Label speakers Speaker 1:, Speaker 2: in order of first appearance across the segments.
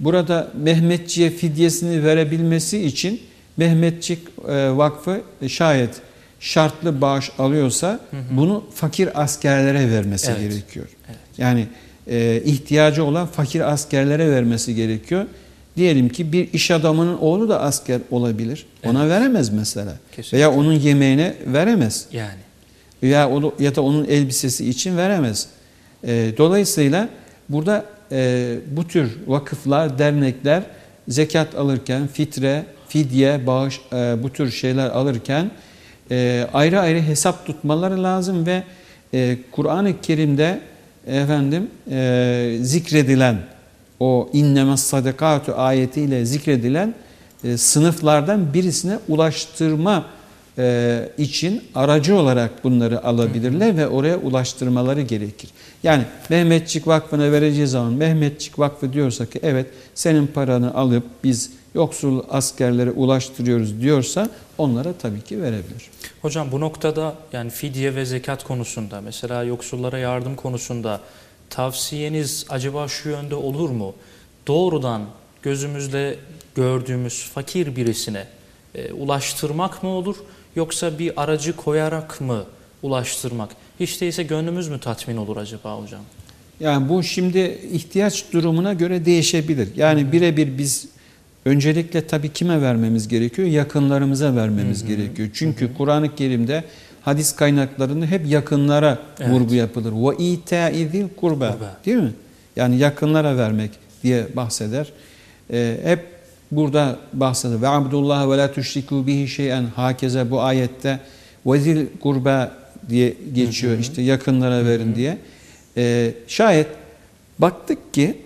Speaker 1: burada Mehmetçi'ye fidyesini verebilmesi için Mehmetçik e, Vakfı şayet şartlı bağış alıyorsa bunu fakir askerlere vermesi
Speaker 2: Evet.
Speaker 1: gerekiyor.
Speaker 2: Evet.
Speaker 1: Yani e, ihtiyacı olan fakir askerlere vermesi gerekiyor. Diyelim ki bir iş adamının oğlu da asker olabilir. Ona veremez mesela.
Speaker 2: Kesinlikle.
Speaker 1: Veya onun yemeğine veremez.
Speaker 2: Yani.
Speaker 1: Veya onu, ya da onun elbisesi için veremez. E, dolayısıyla burada e, bu tür vakıflar, dernekler zekat alırken, fitre, fidye, bağış e, bu tür şeyler alırken e, ayrı ayrı hesap tutmaları lazım ve e, Kur'an-ı Kerim'de efendim e, zikredilen o innemes sadakatu ayetiyle zikredilen e, sınıflardan birisine ulaştırma e, için aracı olarak bunları alabilirler ve oraya ulaştırmaları gerekir. Yani Mehmetçik Vakfı'na vereceği zaman Mehmetçik Vakfı diyorsa ki evet senin paranı alıp biz yoksul askerlere ulaştırıyoruz diyorsa onlara tabii ki verebilir.
Speaker 2: Hocam bu noktada yani fidye ve zekat konusunda mesela yoksullara yardım konusunda tavsiyeniz acaba şu yönde olur mu? Doğrudan gözümüzle gördüğümüz fakir birisine e, ulaştırmak mı olur yoksa bir aracı koyarak mı ulaştırmak? Hiç değilse gönlümüz mü tatmin olur acaba hocam?
Speaker 1: Yani bu şimdi ihtiyaç durumuna göre değişebilir. Yani birebir biz öncelikle tabii kime vermemiz gerekiyor? Yakınlarımıza vermemiz gerekiyor. Çünkü Kur'an-ı Kerim'de hadis kaynaklarında hep yakınlara
Speaker 2: Evet.
Speaker 1: vurgu yapılır. Ve itâizil kurba.
Speaker 2: Kurba.
Speaker 1: Değil mi? Yani yakınlara vermek diye bahseder. Ee, hep burada bahseder. Ve abdullah ve la tüşrikû bihi şeyen. Hakeze bu ayette vezil kurba diye geçiyor. İşte yakınlara verin diye. Ee, şayet baktık ki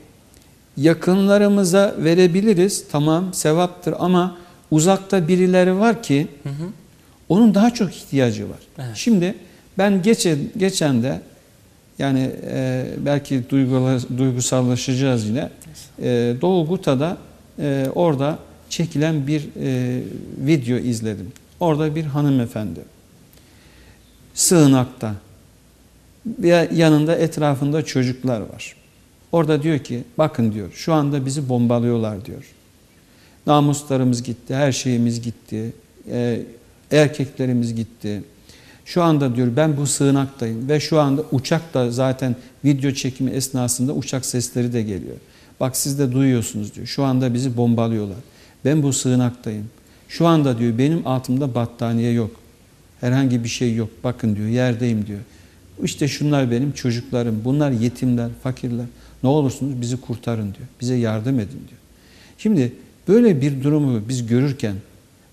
Speaker 1: yakınlarımıza verebiliriz. Tamam sevaptır ama uzakta birileri var ki
Speaker 2: Hı hı.
Speaker 1: onun daha çok ihtiyacı var.
Speaker 2: Evet.
Speaker 1: Şimdi ben geçen, geçen de yani e, belki duygula, duygusallaşacağız yine. E, Doğu Guta'da e, orada çekilen bir e, video izledim. Orada bir hanımefendi sığınakta yanında etrafında çocuklar var. Orada diyor ki bakın diyor şu anda bizi bombalıyorlar diyor. Namuslarımız gitti, her şeyimiz gitti, e, erkeklerimiz gitti. Şu anda diyor ben bu sığınaktayım ve şu anda uçak da zaten video çekimi esnasında uçak sesleri de geliyor. Bak siz de duyuyorsunuz diyor. Şu anda bizi bombalıyorlar. Ben bu sığınaktayım. Şu anda diyor benim altımda battaniye yok. Herhangi bir şey yok. Bakın diyor yerdeyim diyor. İşte şunlar benim çocuklarım. Bunlar yetimler, fakirler. Ne olursunuz bizi kurtarın diyor. Bize yardım edin diyor. Şimdi böyle bir durumu biz görürken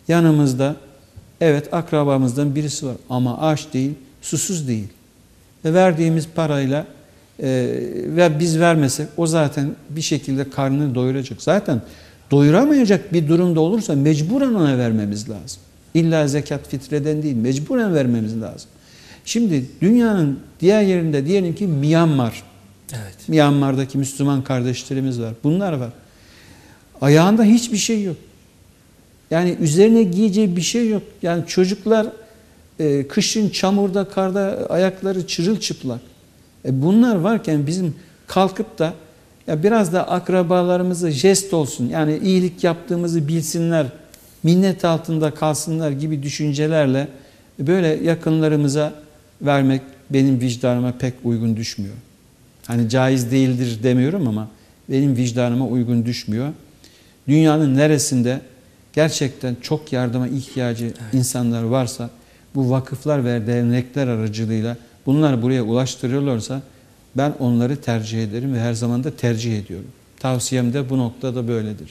Speaker 1: yanımızda evet akrabamızdan birisi var ama aç değil, susuz değil. Ve verdiğimiz parayla ve biz vermesek o zaten bir şekilde karnını doyuracak. Zaten doyuramayacak bir durumda olursa mecburen ona vermemiz lazım. İlla zekat fitreden değil, mecburen vermemiz lazım. Şimdi dünyanın diğer yerinde diyelim ki Myanmar.
Speaker 2: Evet.
Speaker 1: Myanmar'daki Müslüman kardeşlerimiz var. Bunlar var. Ayağında hiçbir şey yok. Yani üzerine giyeceği bir şey yok. Yani çocuklar e, kışın çamurda, karda ayakları çırılçıplak. E, bunlar varken bizim kalkıp da ya biraz da akrabalarımıza jest olsun. Yani iyilik yaptığımızı bilsinler, minnet altında kalsınlar gibi düşüncelerle böyle yakınlarımıza vermek benim vicdanıma pek uygun düşmüyor. Hani caiz değildir demiyorum ama benim vicdanıma uygun düşmüyor. Dünyanın neresinde gerçekten çok yardıma ihtiyacı insanlar varsa bu vakıflar ve dernekler aracılığıyla bunlar buraya ulaştırıyorlarsa ben onları tercih ederim ve her zaman da tercih ediyorum. Tavsiyem de bu noktada böyledir.